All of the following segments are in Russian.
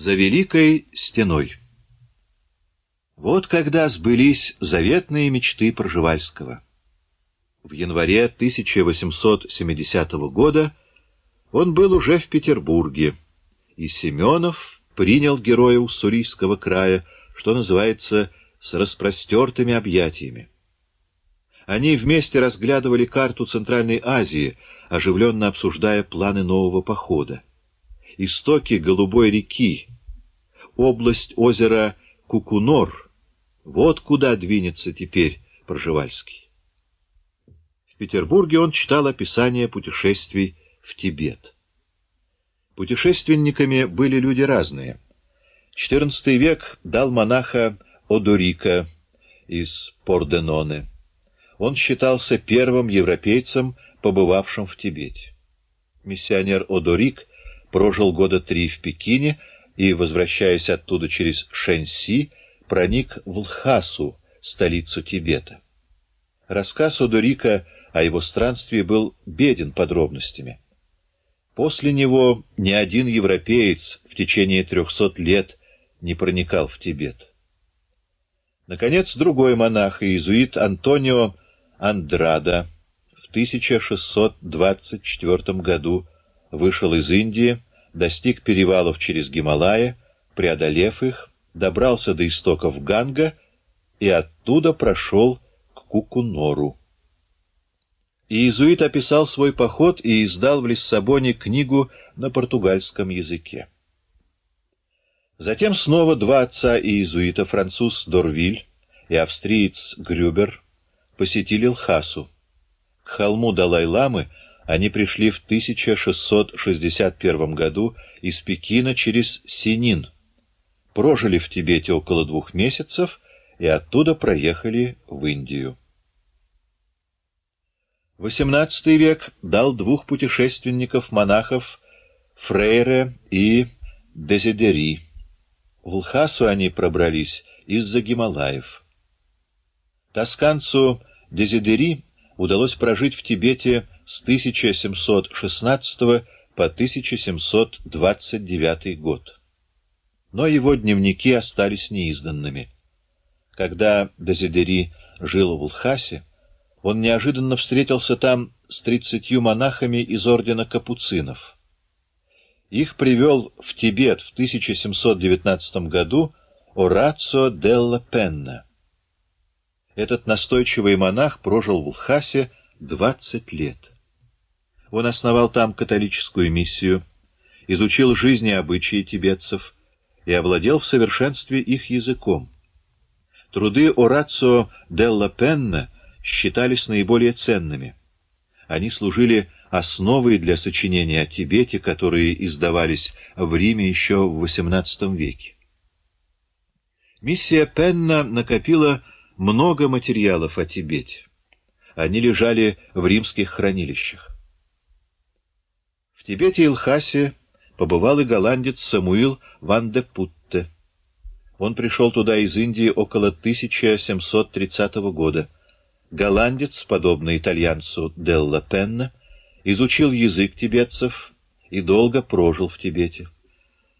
За Великой Стеной Вот когда сбылись заветные мечты Пржевальского. В январе 1870 года он был уже в Петербурге, и Семенов принял героя Уссурийского края, что называется, с распростертыми объятиями. Они вместе разглядывали карту Центральной Азии, оживленно обсуждая планы нового похода истоки Голубой реки, область озера Кукунор. Вот куда двинется теперь Пржевальский. В Петербурге он читал описание путешествий в Тибет. Путешественниками были люди разные. XIV век дал монаха Одорика из Порденоне. Он считался первым европейцем, побывавшим в Тибете. Миссионер Одорик прожил года три в Пекине и, возвращаясь оттуда через Шэньси, проник в Лхасу, столицу Тибета. Рассказ Одурика о его странстве был беден подробностями. После него ни один европеец в течение трехсот лет не проникал в Тибет. Наконец, другой монах, иезуит Антонио Андрада, в 1624 году вышел из Индии, достиг перевалов через Гималая, преодолев их, добрался до истоков Ганга и оттуда прошел к Кукунору. Иезуит описал свой поход и издал в Лиссабоне книгу на португальском языке. Затем снова два отца иезуита, француз Дорвиль и австриец Грюбер, посетили Лхасу. К холму Далай-ламы они пришли в 1661 году из Пекина через Синин, прожили в Тибете около двух месяцев и оттуда проехали в Индию. XVIII век дал двух путешественников-монахов Фрейре и Дезидери. В Лхасу они пробрались из-за Гималаев. Тосканцу Дезидери удалось прожить в Тибете с 1716 по 1729 год. Но его дневники остались неизданными. Когда Дезидери жил в Лхасе, он неожиданно встретился там с тридцатью монахами из ордена капуцинов. Их привел в Тибет в 1719 году Орацио Делла Пенна. Этот настойчивый монах прожил в Лхасе 20 лет. Он основал там католическую миссию, изучил жизнь и обычаи тибетцев и овладел в совершенстве их языком. Труды Орацио Делла Пенна считались наиболее ценными. Они служили основой для сочинений о Тибете, которые издавались в Риме еще в XVIII веке. Миссия Пенна накопила много материалов о Тибете. Они лежали в римских хранилищах. Тибете и Лхасе побывал и голландец Самуил ван де Путте. Он пришел туда из Индии около 1730 года. Голландец, подобно итальянцу Делла Пенна, изучил язык тибетцев и долго прожил в Тибете.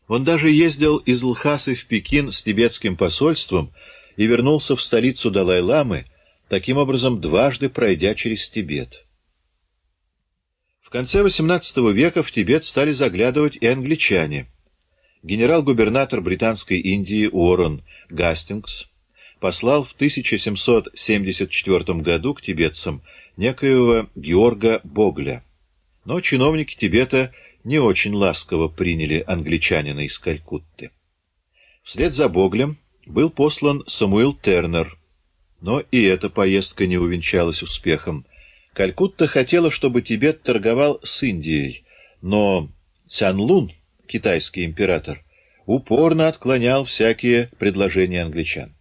Он даже ездил из Лхасы в Пекин с тибетским посольством и вернулся в столицу Далай-ламы, таким образом дважды пройдя через Тибет. В конце XVIII века в Тибет стали заглядывать и англичане. Генерал-губернатор Британской Индии Уоррен Гастингс послал в 1774 году к тибетцам некоего Георга Богля. Но чиновники Тибета не очень ласково приняли англичанина из Калькутты. Вслед за Боглем был послан Самуил Тернер, но и эта поездка не увенчалась успехом. Калькутта хотела, чтобы Тибет торговал с Индией, но Цянлун, китайский император, упорно отклонял всякие предложения англичан.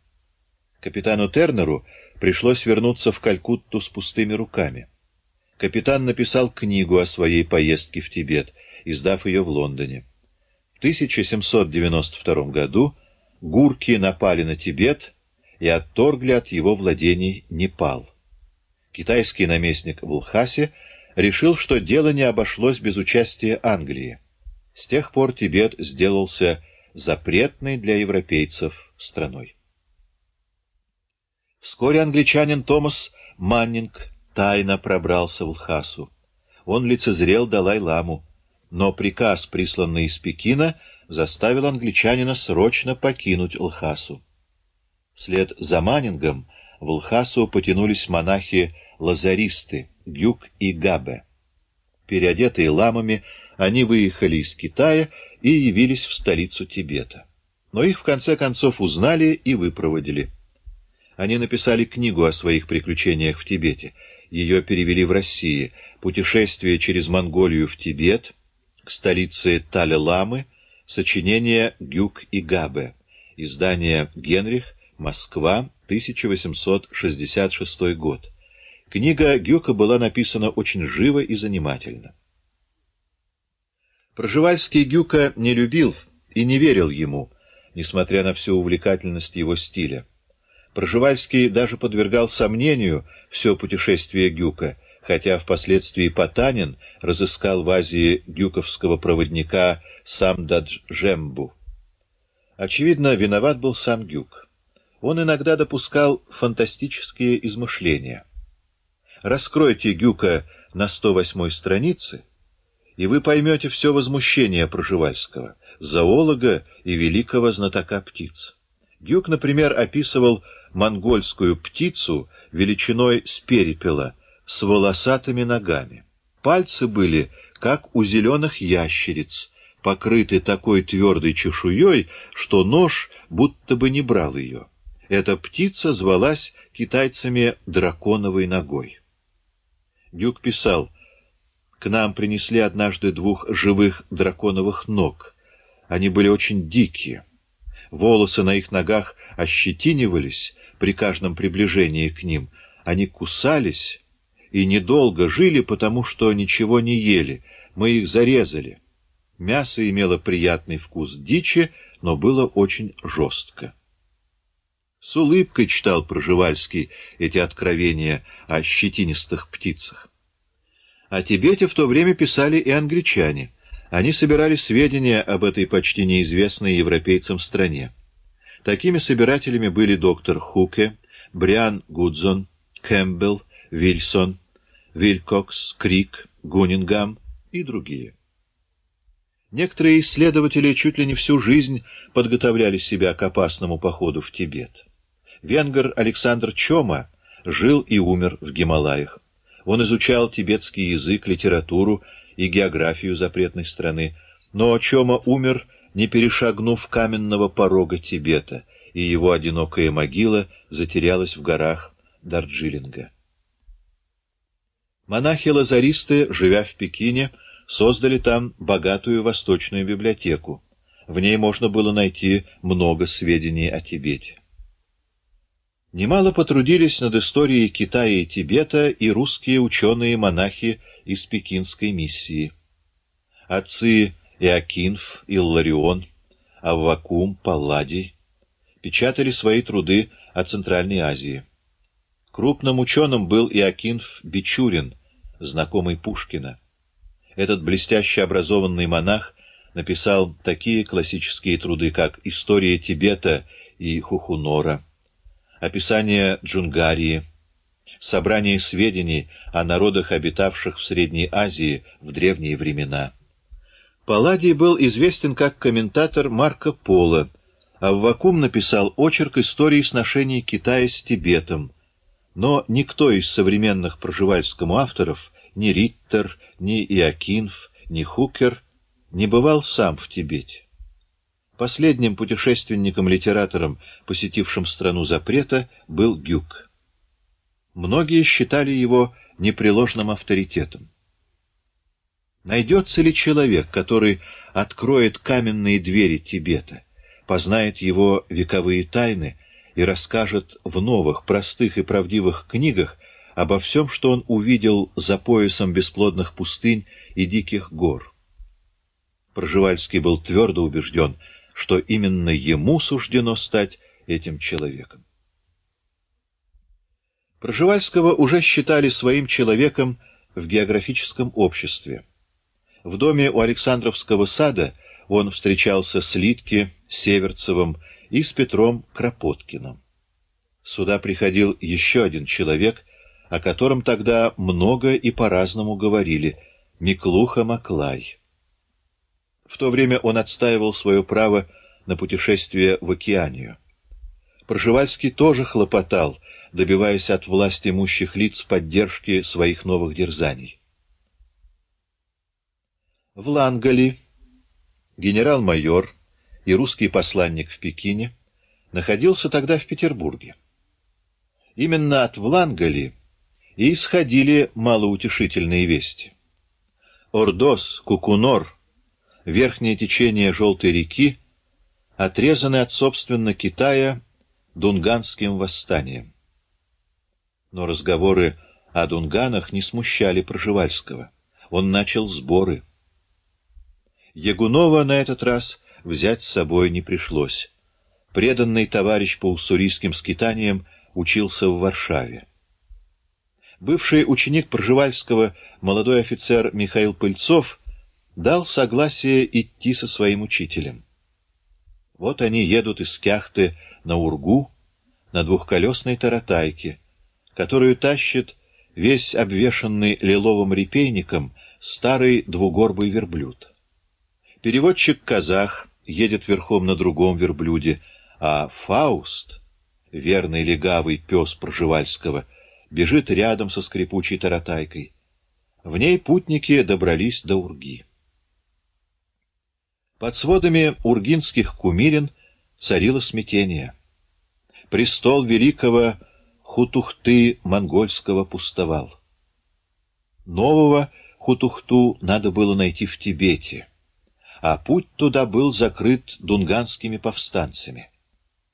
Капитану Тернеру пришлось вернуться в Калькутту с пустыми руками. Капитан написал книгу о своей поездке в Тибет, издав ее в Лондоне. В 1792 году гурки напали на Тибет и отторгли от его владений Непал. Китайский наместник в Лхасе решил, что дело не обошлось без участия Англии. С тех пор Тибет сделался запретной для европейцев страной. Вскоре англичанин Томас Маннинг тайно пробрался в Лхасу. Он лицезрел Далай-ламу, но приказ, присланный из Пекина, заставил англичанина срочно покинуть Лхасу. Вслед за Маннингом в Лхасу потянулись монахи-лазаристы Гюк и Габе. Переодетые ламами, они выехали из Китая и явились в столицу Тибета. Но их в конце концов узнали и выпроводили. Они написали книгу о своих приключениях в Тибете. Ее перевели в России. Путешествие через Монголию в Тибет, к столице Таля-Ламы, сочинение Гюк и Габе, издание Генрих, Москва, 1866 год. Книга Гюка была написана очень живо и занимательно. Проживальский Гюка не любил и не верил ему, несмотря на всю увлекательность его стиля. Проживальский даже подвергал сомнению все путешествие Гюка, хотя впоследствии Потанин разыскал в Азии гюковского проводника Самдаджембу. Очевидно, виноват был сам Гюк. Он иногда допускал фантастические измышления. Раскройте Гюка на 108 странице, и вы поймете все возмущение Проживальского, зоолога и великого знатока птиц. Гюк, например, описывал монгольскую птицу величиной с перепела, с волосатыми ногами. Пальцы были, как у зеленых ящериц, покрыты такой твердой чешуей, что нож будто бы не брал ее. Эта птица звалась китайцами драконовой ногой. Дюк писал, «К нам принесли однажды двух живых драконовых ног. Они были очень дикие. Волосы на их ногах ощетинивались при каждом приближении к ним. Они кусались и недолго жили, потому что ничего не ели. Мы их зарезали. Мясо имело приятный вкус дичи, но было очень жестко. С улыбкой читал Проживальский эти откровения о щетинистых птицах. О Тибете в то время писали и англичане — они собирали сведения об этой почти неизвестной европейцам стране. Такими собирателями были доктор Хуке, Бриан Гудзон, Кэмпбелл, Вильсон, Вилькокс, Крик, Гунингам и другие. Некоторые исследователи чуть ли не всю жизнь подготовляли себя к опасному походу в Тибет. Венгер Александр Чома жил и умер в Гималаях. Он изучал тибетский язык, литературу и географию запретной страны, но Чома умер, не перешагнув каменного порога Тибета, и его одинокая могила затерялась в горах Дарджилинга. Монахи-лазаристы, живя в Пекине, создали там богатую восточную библиотеку. В ней можно было найти много сведений о Тибете. Немало потрудились над историей Китая и Тибета и русские ученые-монахи из пекинской миссии. Отцы Иокинф, Илларион, Аввакум, Палладий печатали свои труды о Центральной Азии. Крупным ученым был Иокинф Бичурин, знакомый Пушкина. Этот блестяще образованный монах написал такие классические труды, как «История Тибета» и «Хухунора», описание Джунгарии, собрание сведений о народах, обитавших в Средней Азии в древние времена. Палладий был известен как комментатор Марко Поло, а Вакум написал очерк истории сношений Китая с Тибетом, но никто из современных проживальскому авторов, ни Риттер, ни Иокинф, ни Хукер, не бывал сам в Тибете. Последним путешественником-литератором, посетившим страну запрета, был Гюк. Многие считали его непреложным авторитетом. Найдется ли человек, который откроет каменные двери Тибета, познает его вековые тайны и расскажет в новых, простых и правдивых книгах обо всем, что он увидел за поясом бесплодных пустынь и диких гор? Проживальский был твердо убежден — что именно ему суждено стать этим человеком. Проживальского уже считали своим человеком в географическом обществе. В доме у Александровского сада он встречался с Литке Северцевым и с Петром Кропоткиным. Сюда приходил еще один человек, о котором тогда много и по-разному говорили — Миклуха Маклай. В то время он отстаивал свое право на путешествие в Океанию. Проживальский тоже хлопотал, добиваясь от власть имущих лиц поддержки своих новых дерзаний. В Лангали генерал-майор и русский посланник в Пекине находился тогда в Петербурге. Именно от Влангали и исходили малоутешительные вести. Ордос, Кукунор, верхнее течение Желтой реки, отрезаны от, собственно, Китая дунганским восстанием. Но разговоры о дунганах не смущали Проживальского. Он начал сборы. Ягунова на этот раз взять с собой не пришлось. Преданный товарищ по уссурийским скитаниям учился в Варшаве. Бывший ученик Пржевальского, молодой офицер Михаил Пыльцов, дал согласие идти со своим учителем. Вот они едут из Кяхты на Ургу, на двухколесной таратайке, которую тащит весь обвешанный лиловым репейником старый двугорбый верблюд. Переводчик-казах едет верхом на другом верблюде, а Фауст, верный легавый пес Пржевальского, бежит рядом со скрипучей таратайкой. В ней путники добрались до Урги. Под сводами ургинских кумирин царило смятение. Престол великого Хутухты монгольского пустовал. Нового Хутухту надо было найти в Тибете а путь туда был закрыт дунганскими повстанцами.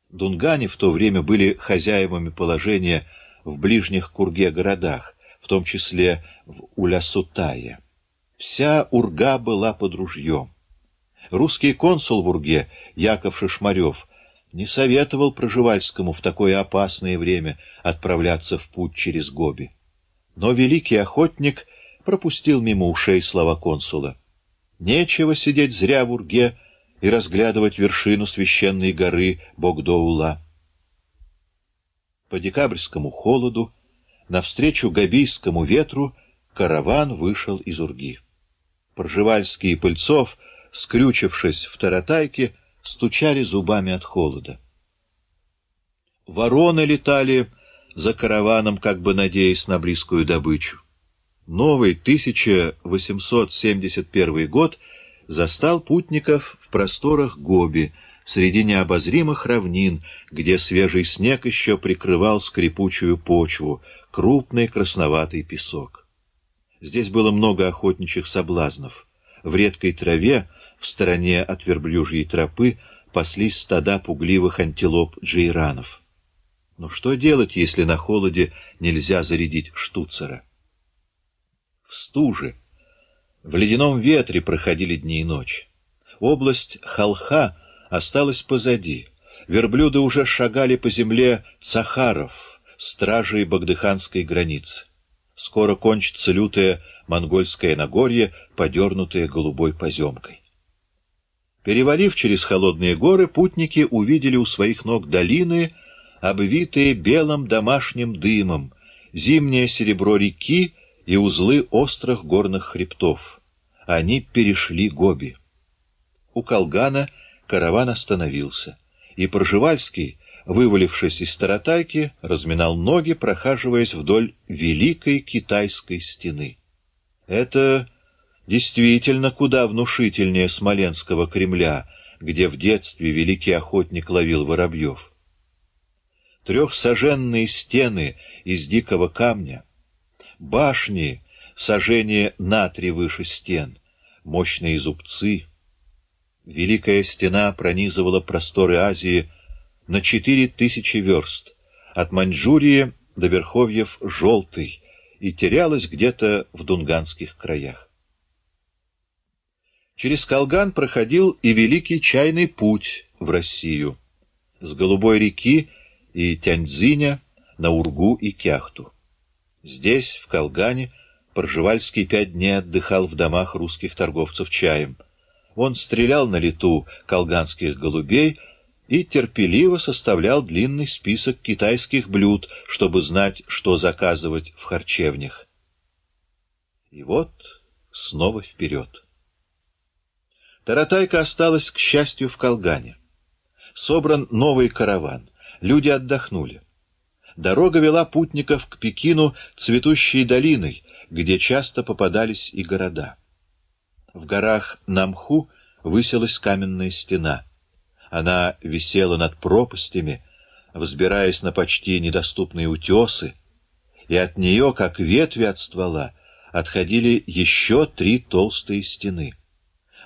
Дунгане в то время были хозяевами положения в ближних Курге городах, в том числе в Улясутае. Вся Урга была под ружьем. Русский консул в Урге, Яков Шишмарев, не советовал Проживальскому в такое опасное время отправляться в путь через Гоби. Но великий охотник пропустил мимо ушей слова консула. Нечего сидеть зря в урге и разглядывать вершину священной горы Богдоула. По декабрьскому холоду, навстречу габийскому ветру, караван вышел из урги. Пржевальский и Пыльцов, скрючившись в таратайке, стучали зубами от холода. Вороны летали за караваном, как бы надеясь на близкую добычу. Новый 1871 год застал путников в просторах Гоби, среди необозримых равнин, где свежий снег еще прикрывал скрипучую почву, крупный красноватый песок. Здесь было много охотничьих соблазнов. В редкой траве, в стороне от верблюжьей тропы, паслись стада пугливых антилоп джейранов. Но что делать, если на холоде нельзя зарядить штуцера? в стуже. В ледяном ветре проходили дни и ночи. Область Халха осталась позади. Верблюды уже шагали по земле Цахаров, стражей багдыханской границы. Скоро кончится лютое монгольское Нагорье, подернутое голубой поземкой. Перевалив через холодные горы, путники увидели у своих ног долины, обвитые белым домашним дымом, зимнее серебро реки и узлы острых горных хребтов. Они перешли Гоби. У Колгана караван остановился, и Пржевальский, вывалившись из Таратайки, разминал ноги, прохаживаясь вдоль Великой Китайской стены. Это действительно куда внушительнее Смоленского Кремля, где в детстве великий охотник ловил воробьев. Трехсоженные стены из дикого камня — башни, сожжение на три выше стен, мощные зубцы. Великая стена пронизывала просторы Азии на четыре тысячи верст, от Маньчжурии до верховьев Желтой, и терялась где-то в дунганских краях. Через Колган проходил и Великий чайный путь в Россию, с Голубой реки и Тяньцзиня на Ургу и Кяхту. Здесь, в Колгане, Пржевальский пять дней отдыхал в домах русских торговцев чаем. Он стрелял на лету колганских голубей и терпеливо составлял длинный список китайских блюд, чтобы знать, что заказывать в харчевнях. И вот снова вперед. Таратайка осталась, к счастью, в Колгане. Собран новый караван. Люди отдохнули. Дорога вела путников к Пекину цветущей долиной, где часто попадались и города. В горах Намху высилась каменная стена. Она висела над пропастями, взбираясь на почти недоступные утесы, и от нее, как ветви от ствола, отходили еще три толстые стены.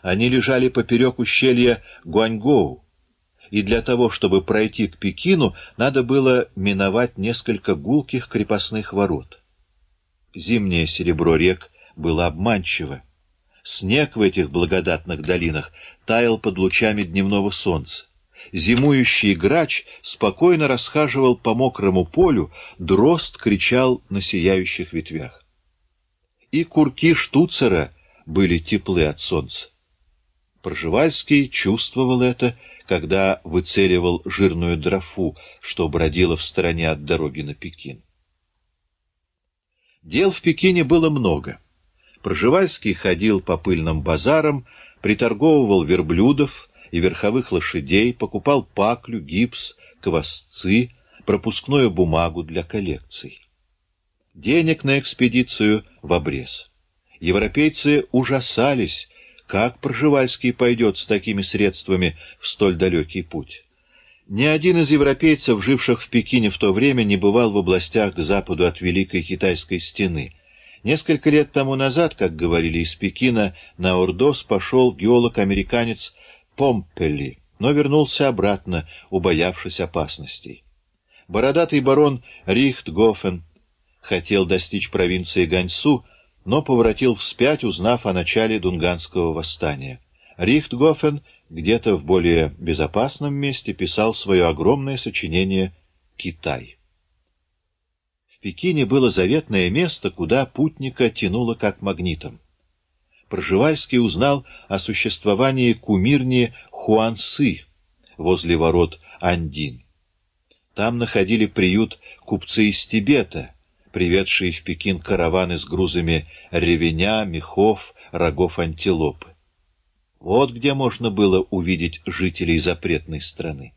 Они лежали поперек ущелья Гуаньгоу, и для того, чтобы пройти к Пекину, надо было миновать несколько гулких крепостных ворот. Зимнее серебро рек было обманчиво. Снег в этих благодатных долинах таял под лучами дневного солнца. Зимующий грач спокойно расхаживал по мокрому полю, дрозд кричал на сияющих ветвях. И курки штуцера были теплы от солнца. Пржевальский чувствовал это, когда выцеливал жирную дрофу, что бродила в стороне от дороги на Пекин. Дел в Пекине было много. Пржевальский ходил по пыльным базарам, приторговывал верблюдов и верховых лошадей, покупал паклю, гипс, квасцы, пропускную бумагу для коллекций. Денег на экспедицию в обрез. Европейцы ужасались, как Пржевальский пойдет с такими средствами в столь далекий путь. Ни один из европейцев, живших в Пекине в то время, не бывал в областях к западу от Великой Китайской стены. Несколько лет тому назад, как говорили из Пекина, на Ордос пошел геолог-американец Помпелли, но вернулся обратно, убоявшись опасностей. Бородатый барон Рихтгофен хотел достичь провинции Ганьсу, но поворотил вспять, узнав о начале Дунганского восстания. Рихтгофен где-то в более безопасном месте писал свое огромное сочинение «Китай». В Пекине было заветное место, куда путника тянуло как магнитом. Пржевальский узнал о существовании кумирни Хуансы возле ворот Андин. Там находили приют купцы из Тибета — приведшие в Пекин караваны с грузами ревеня, мехов, рогов антилопы. Вот где можно было увидеть жителей запретной страны.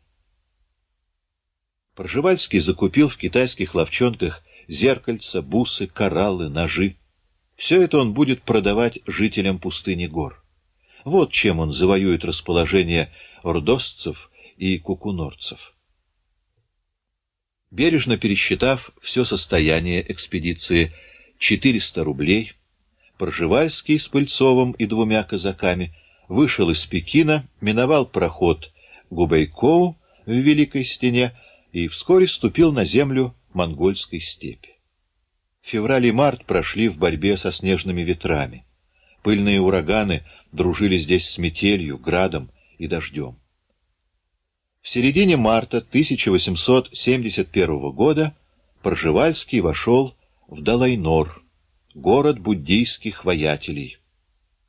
Пржевальский закупил в китайских ловчонках зеркальца, бусы, кораллы, ножи. Все это он будет продавать жителям пустыни гор. Вот чем он завоюет расположение ордосцев и кукунорцев. Бережно пересчитав все состояние экспедиции, 400 рублей, Пржевальский с Пыльцовым и двумя казаками вышел из Пекина, миновал проход Губайкоу в Великой Стене и вскоре ступил на землю монгольской степи. Февраль и март прошли в борьбе со снежными ветрами. Пыльные ураганы дружили здесь с метелью, градом и дождем. В середине марта 1871 года Пржевальский вошел в Далайнор, город буддийских воятелей.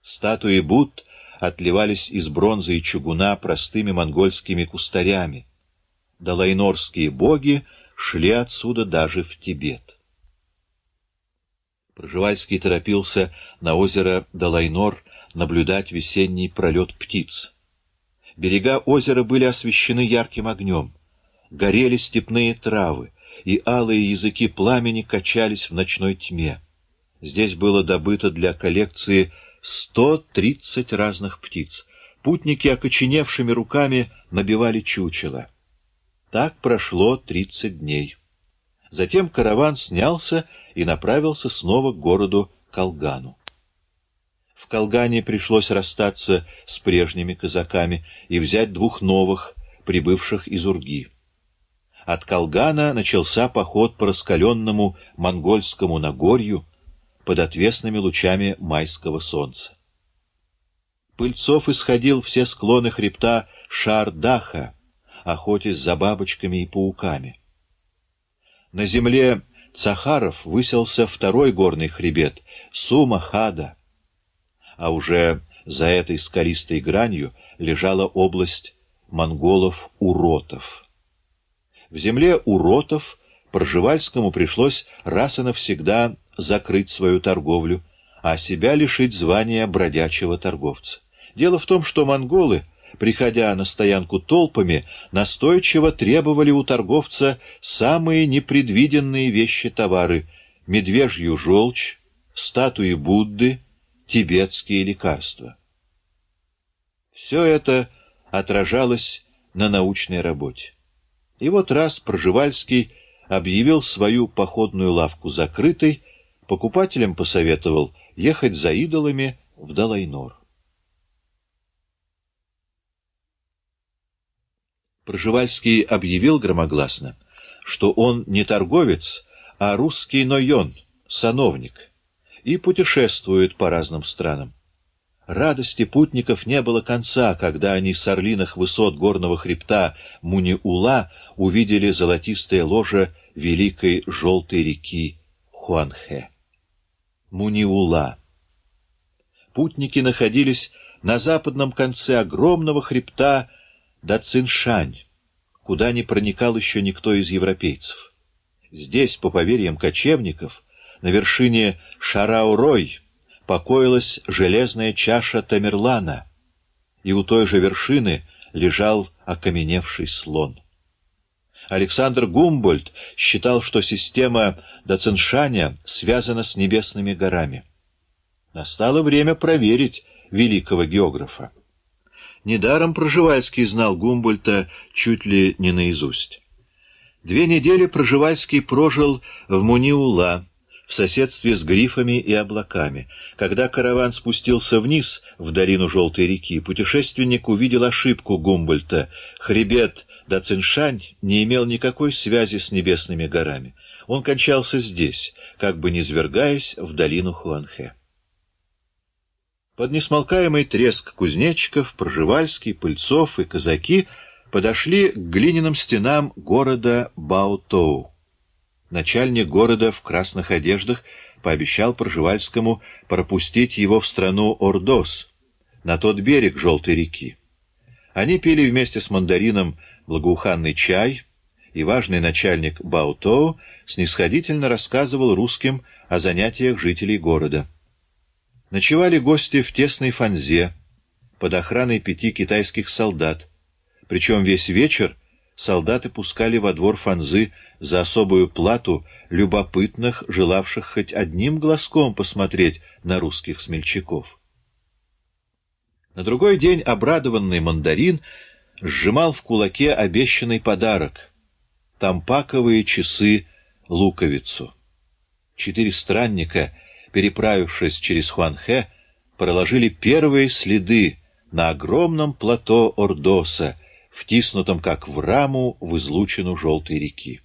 Статуи Будд отливались из бронзы и чугуна простыми монгольскими кустарями. Далайнорские боги шли отсюда даже в Тибет. Пржевальский торопился на озеро Далайнор наблюдать весенний пролет птиц. Берега озера были освещены ярким огнем. Горели степные травы, и алые языки пламени качались в ночной тьме. Здесь было добыто для коллекции 130 разных птиц. Путники окоченевшими руками набивали чучело. Так прошло 30 дней. Затем караван снялся и направился снова к городу Колгану. В Колгане пришлось расстаться с прежними казаками и взять двух новых, прибывших из Урги. От Колгана начался поход по раскаленному монгольскому Нагорью под отвесными лучами майского солнца. Пыльцов исходил все склоны хребта Шардаха, охотясь за бабочками и пауками. На земле Цахаров выселся второй горный хребет — Сумахада — а уже За этой скалистой гранью лежала область монголов-уротов. В земле уротов Пржевальскому пришлось раз и навсегда закрыть свою торговлю, а себя лишить звания бродячего торговца. Дело в том, что монголы, приходя на стоянку толпами, настойчиво требовали у торговца самые непредвиденные вещи-товары — медвежью желчь, статуи Будды, тибетские лекарства. Все это отражалось на научной работе. И вот раз Пржевальский объявил свою походную лавку закрытой, покупателям посоветовал ехать за идолами в Далайнор. Пржевальский объявил громогласно, что он не торговец, а русский нойон, сановник, и путешествует по разным странам. Радости путников не было конца, когда они с орлиных высот горного хребта Муниула увидели золотистое ложе великой желтой реки Хуанхэ. Муниула. Путники находились на западном конце огромного хребта Дациншань, куда не проникал еще никто из европейцев. Здесь, по поверьям кочевников, на вершине Шараурой покоилась железная чаша Тамерлана, и у той же вершины лежал окаменевший слон. Александр Гумбольд считал, что система Дациншаня связана с небесными горами. Настало время проверить великого географа. Недаром Проживальский знал Гумбольта чуть ли не наизусть. Две недели Проживальский прожил в Муниула, в соседстве с грифами и облаками. Когда караван спустился вниз, в долину Желтой реки, путешественник увидел ошибку Гумбольта. Хребет Дациншань не имел никакой связи с небесными горами. Он кончался здесь, как бы низвергаясь в долину Хуанхэ. Под несмолкаемый треск кузнечиков, Пржевальский, Пыльцов и казаки подошли к глиняным стенам города Баотоу. Начальник города в красных одеждах пообещал Пржевальскому пропустить его в страну Ордос, на тот берег Желтой реки. Они пили вместе с мандарином благоуханный чай, и важный начальник Баутоу снисходительно рассказывал русским о занятиях жителей города. Ночевали гости в тесной фанзе, под охраной пяти китайских солдат, причем весь вечер солдаты пускали во двор фанзы за особую плату любопытных, желавших хоть одним глазком посмотреть на русских смельчаков. На другой день обрадованный мандарин сжимал в кулаке обещанный подарок — тампаковые часы-луковицу. Четыре странника, переправившись через Хуанхэ, проложили первые следы на огромном плато Ордоса, втиснутом как в раму в излучину желтой реки.